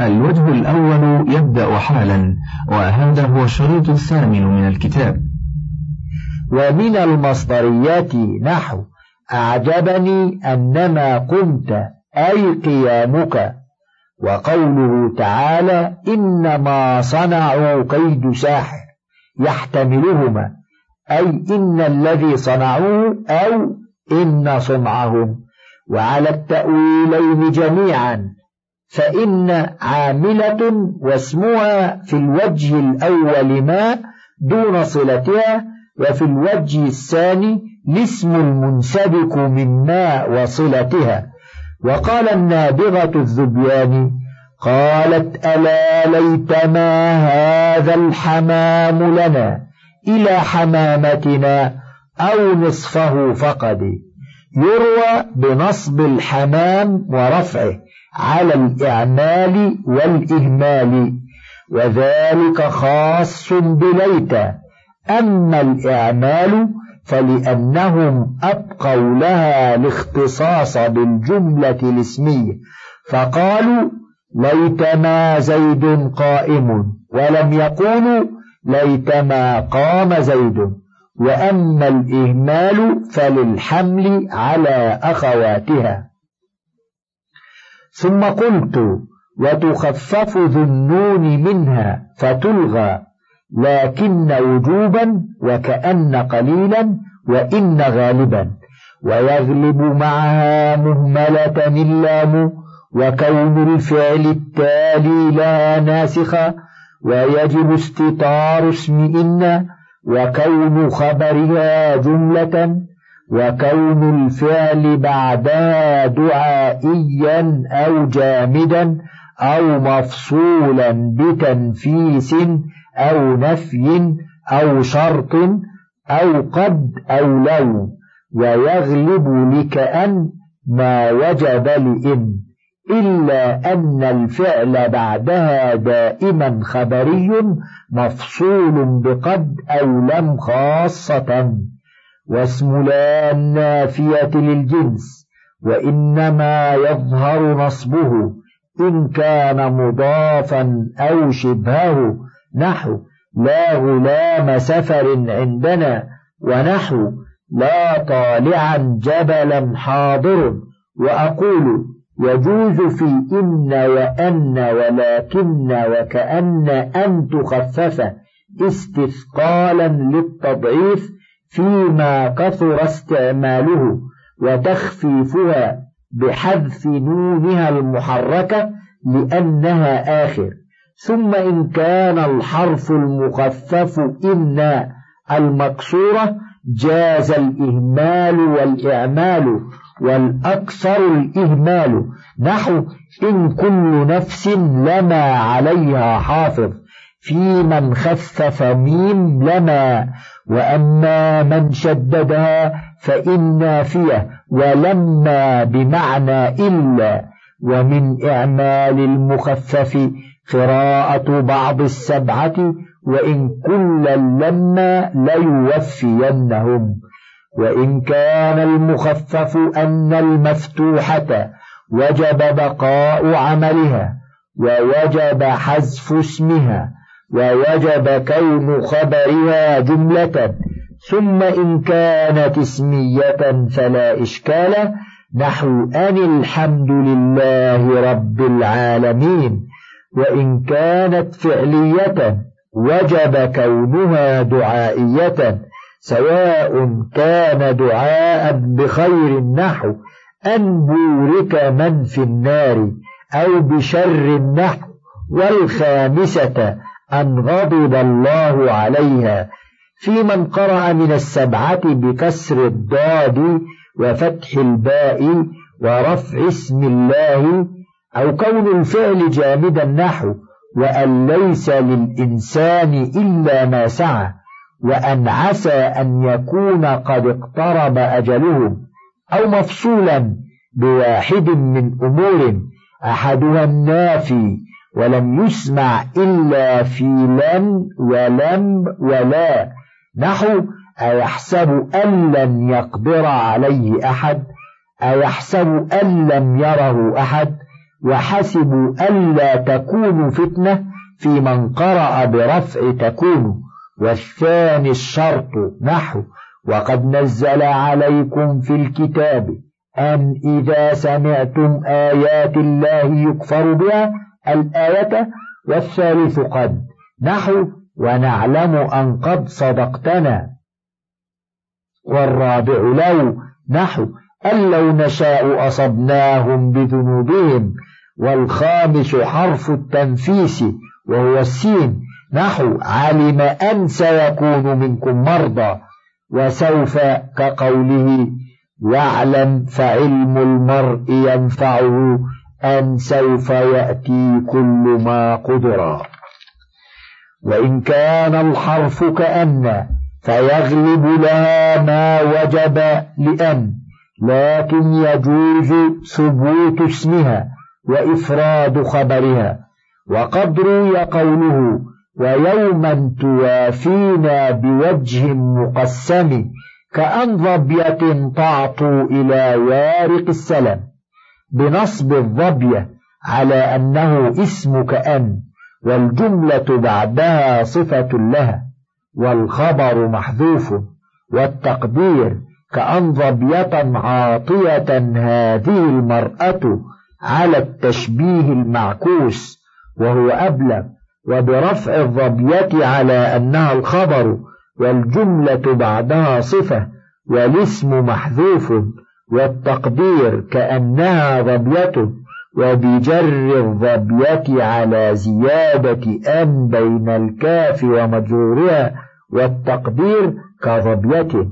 الوجه الأول يبدأ حالا وهذا هو الشريط الثامن من الكتاب. ومن المصدريات نحو أعجبني أنما قمت أي قيامك؟ وقوله تعالى إنما صنعوا كيد ساحر يحتملهما أي إن الذي صنعوه أو إن صنعهم. وعلى التأويلين جميعا فإن عاملة واسمها في الوجه الأول ما دون صلتها وفي الوجه الثاني الاسم المنسبك من ما وصلتها. وقال النابغة الذبيان قالت ألا ليتما هذا الحمام لنا إلى حمامتنا أو نصفه فقد. يروى بنصب الحمام ورفعه. على الإعمال والإهمال وذلك خاص بليت. أما الإعمال فلأنهم أبقوا لها الاختصاص بالجملة الاسمية فقالوا ليتما زيد قائم ولم يقولوا ليتما قام زيد. وأما الإهمال فللحمل على أخواتها. ثم قلت وتخفف ذو النون منها فتلغى لكن وجوبا وكأن قليلا وإن غالبا. ويغلب معها مهملة اللام وكون الفعل التالي لا ناسخا ويجب استطار اسم إن وكون خبرها جملة وكون الفعل بعدها دعائيا أو جامدا أو مفصولا بتنفيس أو نفي أو شرط أو قد أو لو ويغلب لكأن ما وجب لإن إلا أن الفعل بعدها دائما خبري مفصول بقد أو لم خاصة. واسم لا النافية للجنس وإنما يظهر نصبه إن كان مضافا أو شبهه. نحو لا غلام سفر عندنا ونحو لا طالعا جبلا حاضر. وأقول يجوز في إن وأن ولكن وكأن أن تخفف استثقالا للتضعيف فيما كثر استعماله وتخفيفها بحذف نونها المحركة لأنها آخر. ثم إن كان الحرف المخفف إن المكسورة جاز الإهمال والإعمال والأكثر الإهمال. نحو إن كل نفس لما عليها حافظ في من خفف ميم لما وأما من شددها فإن نافية ولما بمعنى إلا ومن إعمال المخفف قراءة بعض السبعة وإن كلا لما ليوفينهم. وإن كان المخفف أن المفتوحة وجب بقاء عملها ووجب حذف اسمها ووجب كون خبرها جملة. ثم إن كانت اسمية فلا إشكال. نحو أن الحمد لله رب العالمين. وإن كانت فعلية وجب كونها دعائية. سواء كان دعاء بخير النحو أن بورك من في النار أو بشر النحو والخامسة أن غضب الله عليها في من قرأ من السبعة بكسر الضاد وفتح الباء ورفع اسم الله أو كون الفعل جامدا نحو وأن ليس للإنسان إلا ما سعى وأن عسى أن يكون قد اقترب أجلهم أو مفصولا بواحد من أمور أحدها النافي ولم يسمع إلا في لم ولم ولا. نحو أيحسب أن لن يقدر عليه أحد؟ أيحسب أن لم يره أحد؟ وحسبوا ألا تكون فتنة في من قرأ برفع تكون. والثاني الشرط نحو وقد نزل عليكم في الكتاب أن إذا سمعتم آيات الله يكفر بها الآية والثالث قد نحو ونعلم أن قد صدقتنا. والرابع لو نحو أن لو نشاء أصبناهم بذنوبهم. والخامس حرف التنفيس وهو السين نحو علم أن سيكون منكم مرضى. وسوف كقوله واعلم فعلم المرء ينفعه أن سوف يأتي كل ما قدر وإن كان الحرف كأن فيغلب لها ما وجب لأن لكن يجوز ثبوت اسمها وإفراد خبرها. وقد روي قوله ويوما توافينا بوجه مقسم كأن ظبية تعطو إلى وارق السلم. بنصب الظبية على أنه اسم كأن والجملة بعدها صفة لها والخبر محذوف والتقدير كأن ظبية عاطية هذه المرأة على التشبيه المعكوس وهو أبلغ وبرفع الظبية على أنها الخبر والجملة بعدها صفة والاسم محذوف والتقدير كأنها ظبية وبجر الظبية على زيادة أن بين الكاف ومجرورها والتقدير كظبية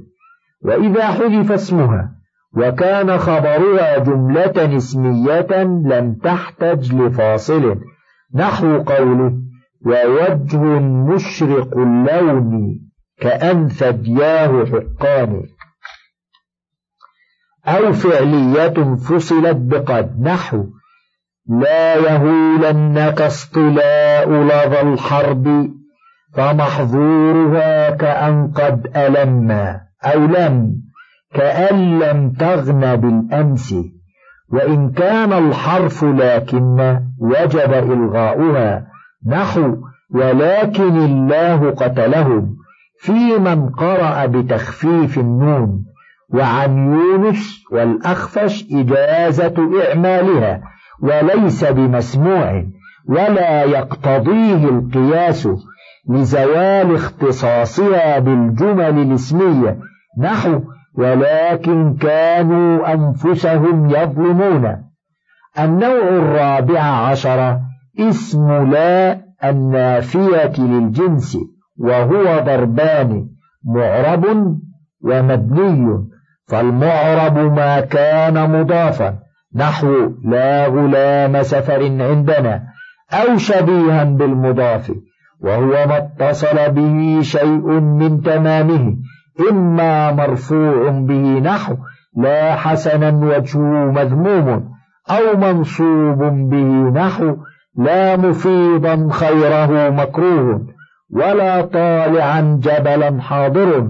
وإذا حذف اسمها وكان خبرها جملة اسمية لم تحتج لفاصل. نحو قوله ووجه مشرق اللون كأن ثدياه حقان. أو فعلية فصلت بقد نحو. لا يهولنك اصطلاء لظى الحرب فمحظورها كأن قد ألما أو لم كأن لم تغن بالأمس. وإن كان الحرف لكن وجب إلغاؤها نحو ولكن الله قتلهم في من قرأ بتخفيف النون. وعن يونس والأخفش إجازة إعمالها وليس بمسموع ولا يقتضيه القياس لزوال اختصاصها بالجمل الاسمية نحو ولكن كانوا أنفسهم يظلمون. النوع الرابع عشر اسم لا النافية للجنس وهو ضربان معرب ومبني. فالمعرب ما كان مضافا. نحو لا غلام سفر عندنا أو شبيها بالمضاف وهو ما اتصل به شيء من تمامه إما مرفوع به نحو لا حسنا وجهه مذموم أو منصوب به نحو لا مفيضا خيره مكروه ولا طالعا جبلا حاضر.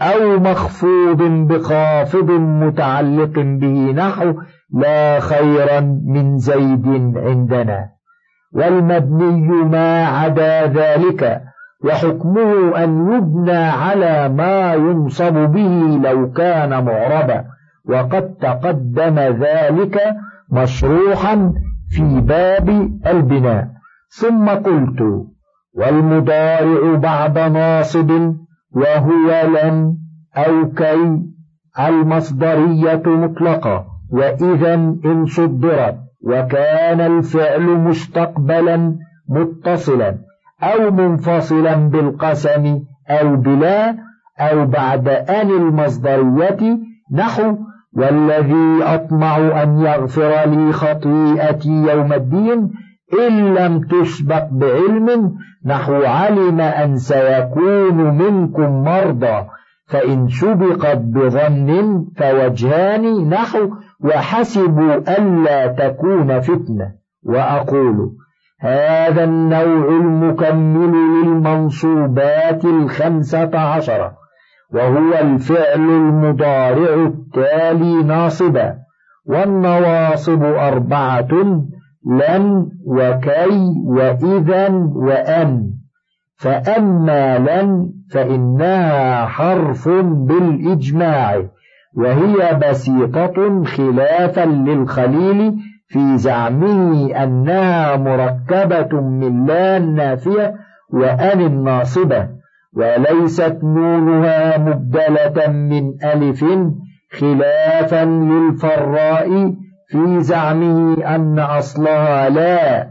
أو مخفوض بخافض متعلق به نحو لا خيرا من زيد عندنا. والمبني ما عدا ذلك وحكمه أن يبنى على ما ينصب به لو كان معربا. وقد تقدم ذلك مشروحا في باب البناء. ثم قلت والمضارع بعد ناصب وهو لن أو كي المصدرية مطلقة وإذا إن صدرت وكان الفعل مستقبلا متصلا أو منفصلا بالقسم أو بلا أو بعد أن المصدرية نحو والذي أطمع أن يغفر لي خطيئتي يوم الدين إن لم تسبق بعلم نحو علم أن سيكون منكم مرضى فإن سبقت بظن فوجهان نحو وحسبوا ألا تكون فتنة. وأقول هذا النوع المكمل للمنصوبات الخمسة عشرة وهو الفعل المضارع التالي ناصبا والنواصب أربعة لن وكي وإذا وأن. فأما لن فإنها حرف بالإجماع وهي بسيطة خلافا للخليل في زعمه أنها مركبة من لا النافية وأن الناصبة وليست نونها مبدلة من ألف خلافا للفراء في زعمه أن أصلها لا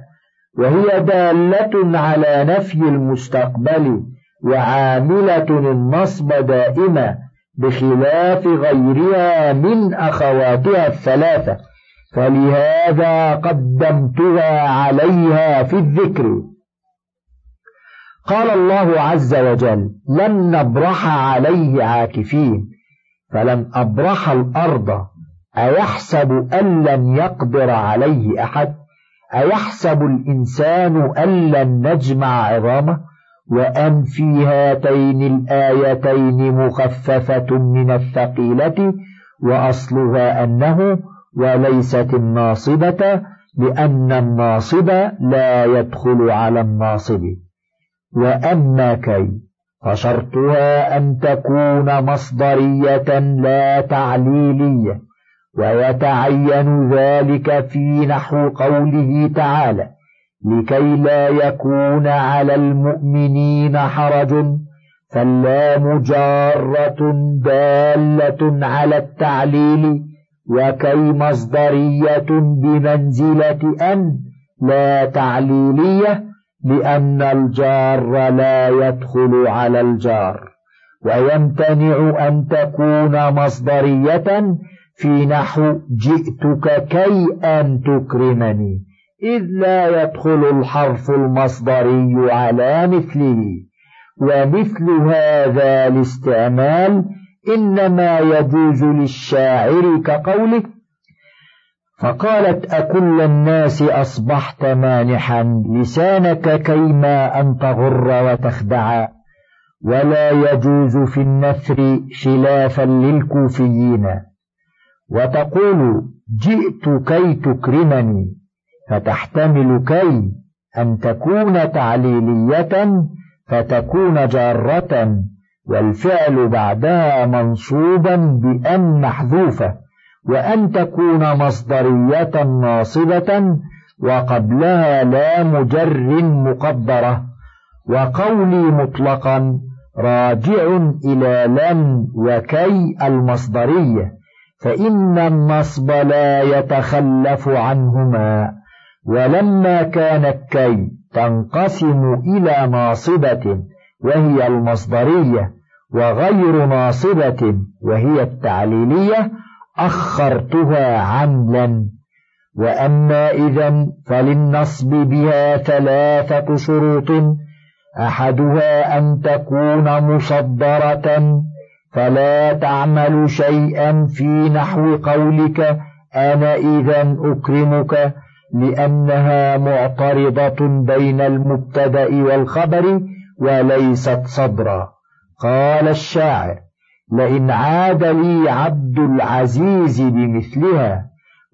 وهي دالة على نفي المستقبل وعاملة النصب دائمة بخلاف غيرها من أخواتها الثلاثة. فلهذا قدمتها عليها في الذكر. قال الله عز وجل لن نبرح عليه عاكفين فلن أبرح الأرض. أيحسب أن لن يقدر عليه أحد؟ أيحسب الإنسان أن لن نجمع عظامه؟ وأن في هاتين الآيتين مخففة من الثقيلة وأصلها أنه وليست الناصبة لأن الناصب لا يدخل على الناصب. وأما كي فشرطها أن تكون مصدرية لا تعليلية. ويتعين ذلك في نحو قوله تعالى لكي لا يكون على المؤمنين حرج فاللام جارة دالة على التعليل وكي مصدرية بمنزلة أن لا تعليلية لأن الجار لا يدخل على الجار. ويمتنع أن تكون مصدرية في نحو جئتك كي أن تكرمني إذ لا يدخل الحرف المصدري على مثله ومثل هذا الاستعمال إنما يجوز للشاعر كقوله فقالت أكل الناس أصبحت مانحا لسانك كيما أن تغر وتخدع ولا يجوز في النثر خلافا للكوفيين. وتقول جئت كي تكرمني فتحتمل كي أن تكون تعليلية فتكون جارة والفعل بعدها منصوبا بأن محذوفة وأن تكون مصدرية ناصبة وقبلها لا مجر مقدرة وقولي مطلقا راجع إلى لن وكي المصدرية. فإن النصب لا يتخلف عنهما ولما كانت كي تنقسم إلى ناصبة وهي المصدرية وغير ناصبة وهي التعليلية أخرتها عملا. وأما إذا فللنصب بها ثلاثة شروط أحدها أن تكون مصدرة فلا تعمل شيئا في نحو قولك أنا إذا أكرمك لأنها معترضة بين المبتدأ والخبر وليست صدرا. قال الشاعر لئن عاد لي عبد العزيز بمثلها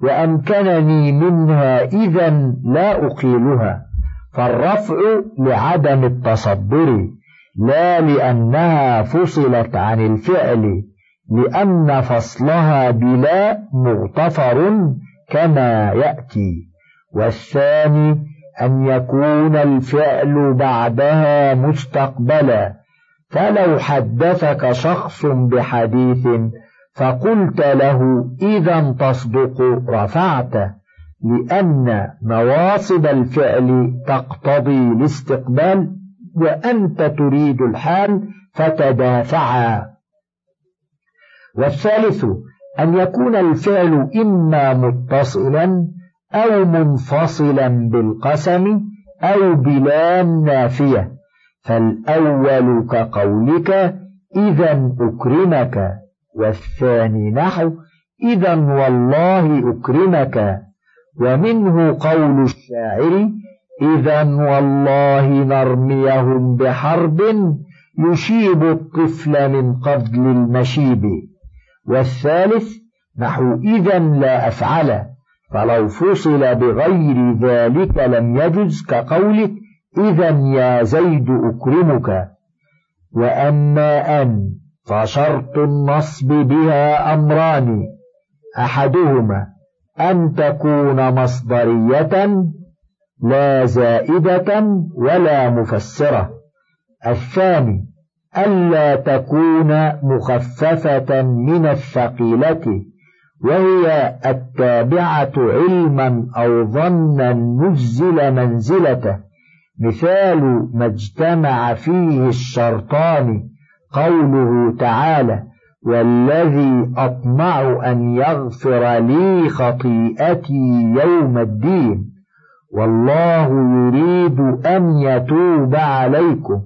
وأمكنني منها إذا لا أقيلها فالرفع لعدم التصدر لا لأنها فصلت عن الفعل لأن فصلها بلا مغتفر كما يأتي. والثاني أن يكون الفعل بعدها مستقبلا. فلو حدثك شخص بحديث فقلت له إذا تصدق رفعت لأن نواصب الفعل تقتضي الاستقبال وأنت تريد الحال فتدافعا. والثالث أن يكون الفعل إما متصلا أو منفصلا بالقسم أو بلام نافية. فالأول كقولك إذا أكرمك. والثاني نحو إذا والله أكرمك. ومنه قول الشاعر إذا والله نرميهم بحرب يشيب الطفل من قبل المشيب. والثالث نحو إذا لا أفعل فلو فصل بغير ذلك لم يجز كقولك إذا يا زيد أكرمك. وأما أن فشرط النصب بها أمران أحدهما أن تكون مصدرية لا زائدة ولا مفسرة. الثاني ألا تكون مخففة من الثقيلة وهي التابعة علما أو ظنا نزل منزلته. مثال ما اجتمع فيه الشرطان قوله تعالى والذي أطمع أن يغفر لي خطيئتي يوم الدين والله يريد أن يتوب عليكم.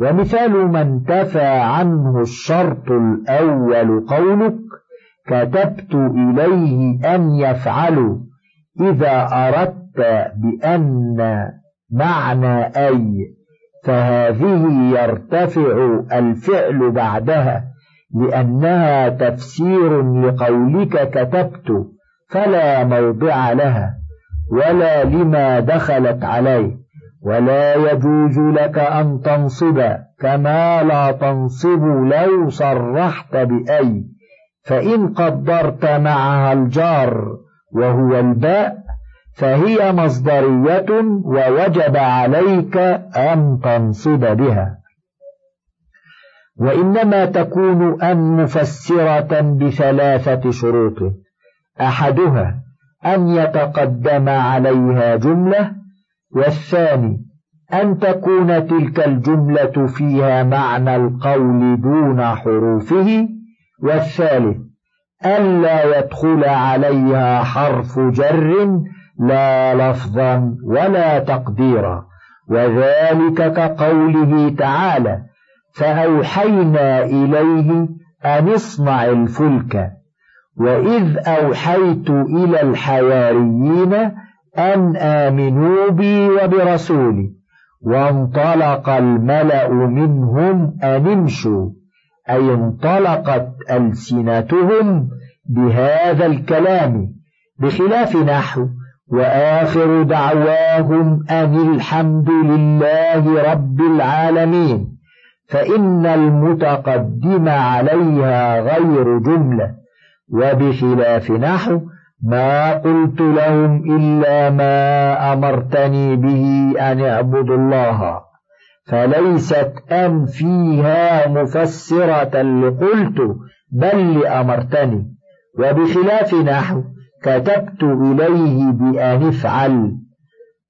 ومثال ما انتفى عنه الشرط الأول قولك كتبت إليه أن يفعلوا إذا أردت بأن معنى أي فهذه يرتفع الفعل بعدها لأنها تفسير لقولك كتبت فلا موضع لها. ولا لما دخلت عليه ولا يجوز لك أن تنصب كما لا تنصب لو صرحت بأي فإن قدرت معها الجار وهو الباء فهي مصدرية ووجب عليك أن تنصب بها. وإنما تكون أن مفسرة بثلاثة شروط أحدها أن يتقدم عليها جملة والثاني أن تكون تلك الجملة فيها معنى القول دون حروفه والثالث ألا يدخل عليها حرف جر لا لفظا ولا تقديرا وذلك كقوله تعالى فأوحينا إليه أن اصنع الفلك وإذ أوحيت إلى الحواريين أن آمنوا بي وبرسولي وانطلق الملأ منهم أن امشوا. أي انطلقت ألسنتهم بهذا الكلام بخلاف نحو وآخر دعواهم أن الحمد لله رب العالمين. فإن المتقدم عليها غير جملة وبخلاف نحو ما قلت لهم إلا ما أمرتني به أن اعبدوا الله. فليست أن فيها مفسرة لقلت بل لأمرتني. وبخلاف نحو كتبت إليه بأن افعل.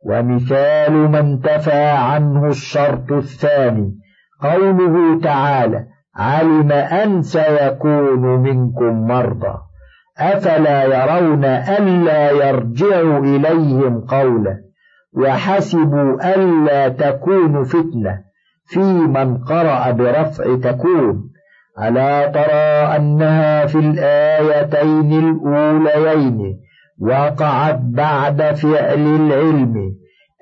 ومثال ما انتفى عنه الشرط الثاني قوله تعالى علم أن سيكون منكم مرضى. أفلا يرون ألا يرجعوا إليهم قولا وحسبوا ألا تكون فتنة. في من قرأ برفع تكون. ألا ترى أنها في الآيتين الأوليين وقعت بعد فعل العلم.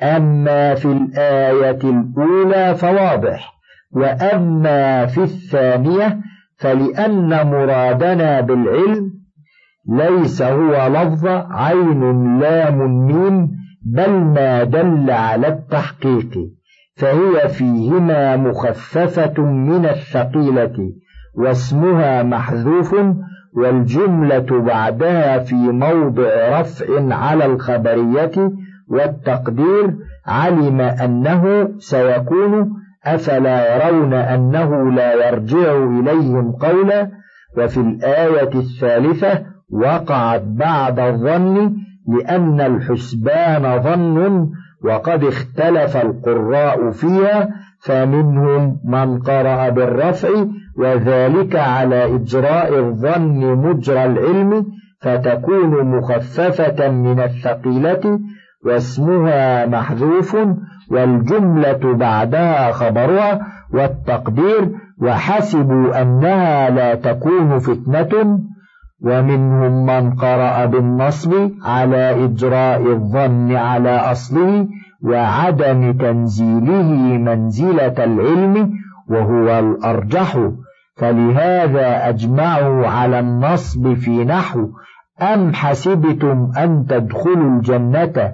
أما في الآية الأولى فواضح. وأما في الثانية فلأن مرادنا بالعلم ليس هو لفظ عين لام ميم بل ما دل على التحقيق فهي فيهما مخففة من الثقيلة واسمها محذوف والجملة بعدها في موضع رفع على الخبرية والتقدير علم أنه سيكون أفلا يرون أنه لا يرجع إليهم قولا؟ وفي الآية الثالثة وقعت بعد الظن لأن الحسبان ظن وقد اختلف القراء فيها فمنهم من قرأ بالرفع وذلك على إجراء الظن مجرى العلم فتكون مخففة من الثقيلة واسمها محذوف والجملة بعدها خبرها والتقدير وحسبوا أنها لا تكون فتنة ومنهم من قرأ بالنصب على إجراء الظن على أصله وعدم تنزيله منزلة العلم وهو الأرجح فلهذا أجمعوا على النصب في نحو أم حسبتم أن تدخلوا الجنة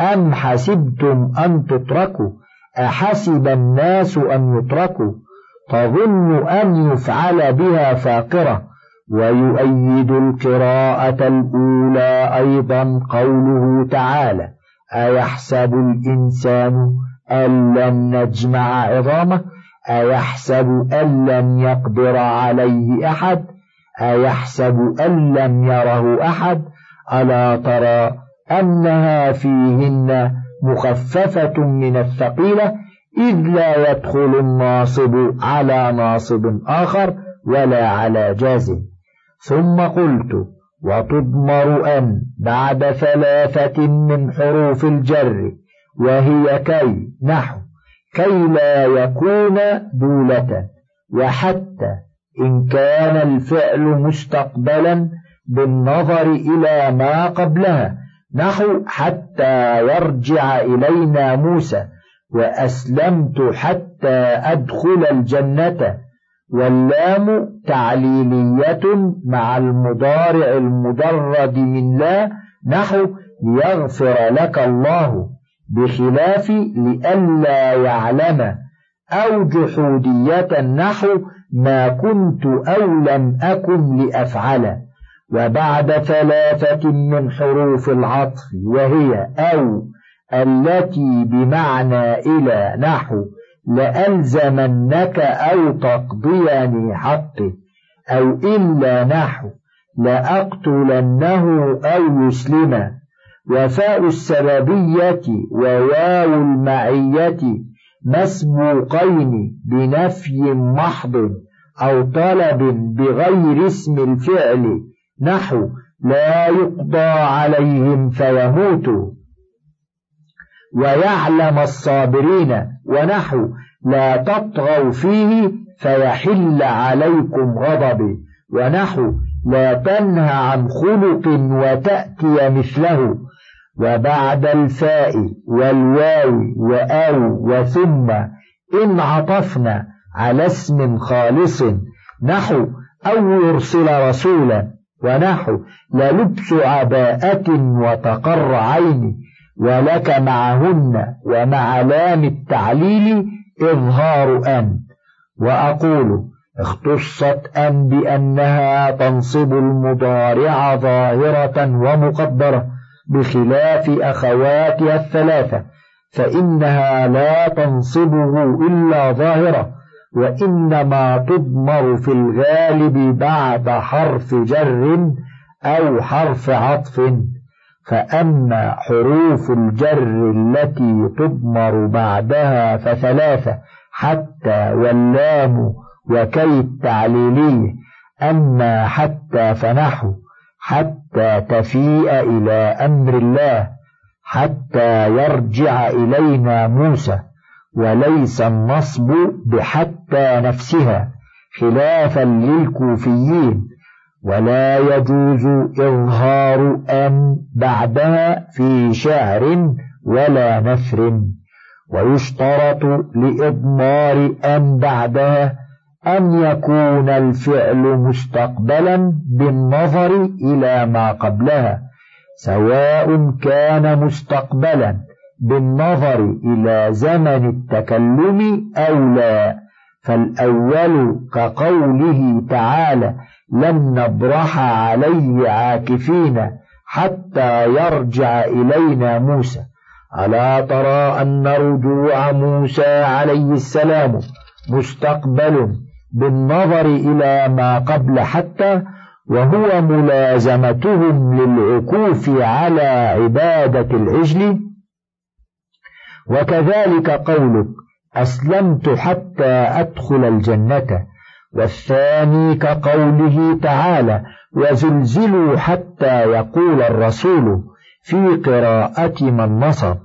أم حسبتم أن تتركوا؟ أحسب الناس أن يتركوا؟ تظن أن يفعل بها فاقرة. ويؤيد القراءة الأولى أيضا قوله تعالى أيحسب الإنسان أن لن نجمع عظامه؟ أيحسب أن لن يقدر عليه أحد؟ أيحسب أن لم يره أحد؟ ألا ترى أنها فيهن مخففة من الثقيلة إذ لا يدخل الناصب على ناصب آخر ولا على جازم ثم قلت وتضمر أن بعد ثلاثة من حروف الجر وهي كي نحو كي لا يكون دولة وحتى إن كان الفعل مستقبلا بالنظر إلى ما قبلها. نحو حتى يرجع إلينا موسى وأسلمت حتى أدخل الجنة. واللام تعليلية مع المضارع المجرد من لا نحو ليغفر لك الله بخلاف لئلا يعلم. أو جحودية نحو ما كنت أو لم أكن لأفعل. وبعد ثلاثة من حروف العطف وهي أو التي بمعنى إلى نحو لألزمنك أو تقضيني حقي أو إلا نحو لأقتلنه أو يسلم وفاء السببية وواو المعية مسبوقين بنفي محض أو طلب بغير اسم الفعل نحو لا يقضى عليهم فيموتوا. ويعلم الصابرين ونحو لا تطغوا فيه فيحل عليكم غضبي. ونحو لا تنهى عن خلق وتأتي مثله. وبعد الفاء والواو وأو وثم إن عطفنا على اسم خالص. نحو أو يرسل رسولا ونحو للبس عباءة وتقر عيني ولك معهن ومع لام التعليل إظهار أن. وأقول اختصت أن بأنها تنصب المضارع ظاهرة ومقدرة بخلاف أخواتها الثلاثة فإنها لا تنصبه إلا ظاهرة. وإنما تضمر في الغالب بعد حرف جر أو حرف عطف. فأما حروف الجر التي تضمر بعدها فثلاثة حتى واللام وكي التعليلي. أما حتى فنحو حتى تفيء إلى أمر الله حتى يرجع إلينا موسى. وليس النصب بحتى نفسها خلافا للكوفيين ولا يجوز إظهار أن بعدها في شعر ولا نثر ويشترط لإضمار أن بعدها أن يكون الفعل مستقبلا بالنظر إلى ما قبلها سواء كان مستقبلا بالنظر إلى زمن التكلم أو لا. فالأول كقوله تعالى لن نبرح عليه عاكفين حتى يرجع إلينا موسى ألا ترى أن رجوع موسى عليه السلام مستقبل بالنظر إلى ما قبل حتى وهو ملازمتهم للعكوف على عبادة العجل وكذلك قولك أسلمت حتى أدخل الجنة. والثاني كقوله تعالى وزلزلوا حتى يقول الرسول في قراءة من نصب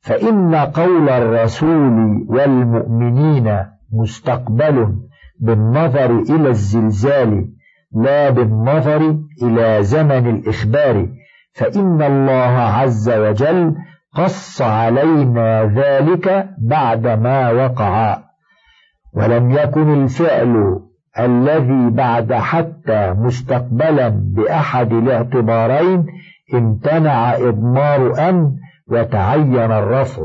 فإن قول الرسول والمؤمنين مستقبل بالنظر إلى الزلزال لا بالنظر إلى زمن الإخبار. فإن الله عز وجل قص علينا ذلك بعدما وقع. ولم يكن الفعل الذي بعد حتى مستقبلا بأحد الاعتبارين امتنع إضمار أن وتعين الرفع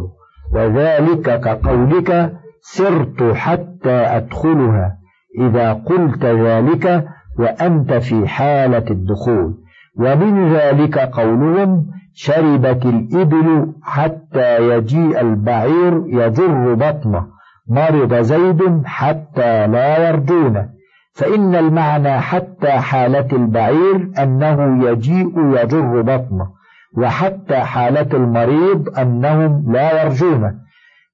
وذلك كقولك سرت حتى أدخلها. إذا قلت ذلك وأنت في حالة الدخول. ومن ذلك قولهم شربت الإبل حتى يجيء البعير يجر بطنه. مرض زيد حتى لا يرجونه فإن المعنى حتى حالة البعير أنه يجيء يجر بطنه وحتى حالة المريض أنهم لا يرجونه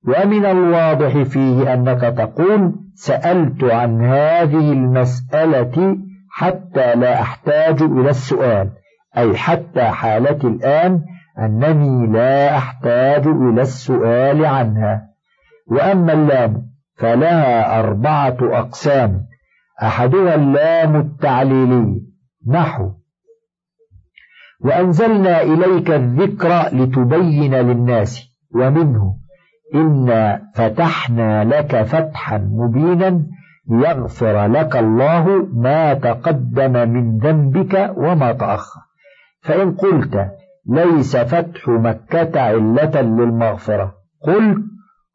ومن الواضح فيه أنك تقول سألت عن هذه المسألة حتى لا أحتاج إلى السؤال. أي حتى حالتي الآن أنني لا أحتاج إلى السؤال عنها. وأما اللام فلها أربعة أقسام. أحدها اللام التعليلي. نحو. وأنزلنا إليك الذكر لتبين للناس. ومنه. إنا فتحنا لك فتحا مبينا ليغفر لك الله ما تقدم من ذنبك وما تأخر. فإن قلت ليس فتح مكة علة للمغفرة قل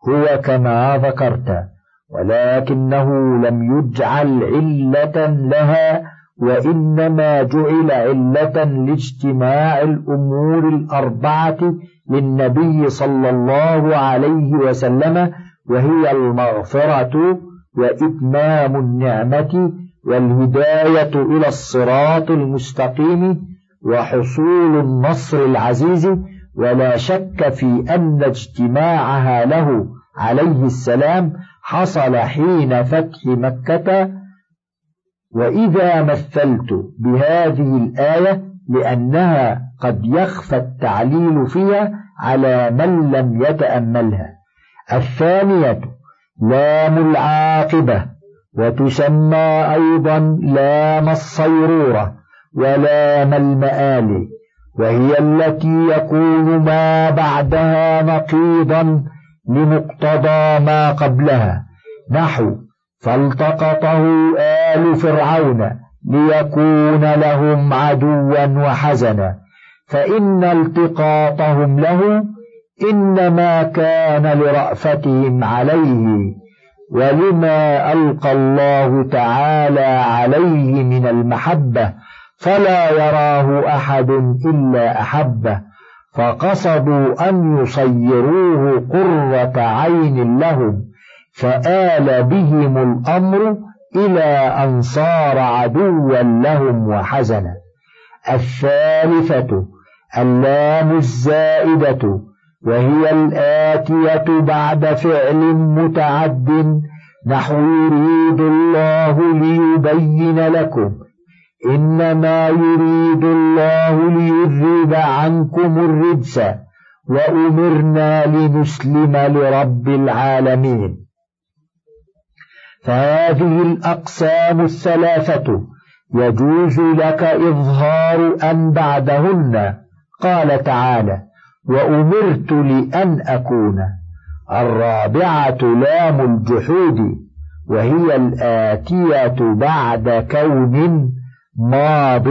هو كما ذكرت ولكنه لم يجعل علة لها وإنما جعل علة لاجتماع الأمور الأربعة للنبي صلى الله عليه وسلم وهي المغفرة وإتمام النعمة والهداية إلى الصراط المستقيم وحصول النصر العزيز ولا شك في أن اجتماعها له عليه السلام حصل حين فتح مكة. وإذا مثلت بهذه الآية لأنها قد يخفى التعليل فيها على من لم يتأملها. الثانية لام العاقبة وتسمى أيضا لام الصيرورة. ولام المآل وهي التي يكون ما بعدها نقيضا لمقتضى ما قبلها. نحو فالتقطه آل فرعون ليكون لهم عدوا وحزنا. فإن التقاطهم له إنما كان لرأفتهم عليه ولما ألقى الله تعالى عليه من المحبة فلا يراه أحد إلا أحبه فقصدوا أن يصيروه قرة عين لهم فآل بهم الأمر إلى أن صار عدوا لهم وحزنا. الثالثة اللام الزائدة وهي الآتية بعد فعل متعد نحو يريد الله ليبين لكم. إنما يريد الله ليذهب عنكم الرجس وأمرنا لنسلم لرب العالمين. فهذه الأقسام الثلاثة يجوز لك إظهار أن بعدهن. قال تعالى وأمرت لأن أكون. الرابعة لام الجحود وهي الآتية بعد كون ماض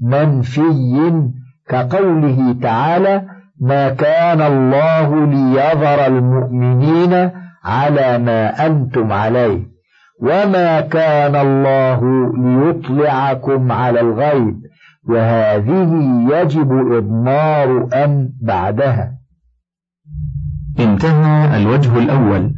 منفي كقوله تعالى ما كان الله ليظهر المؤمنين على ما أنتم عليه وما كان الله ليطلعكم على الغيب وهذه يجب إضمار أن بعدها. انتهى الوجه الأول.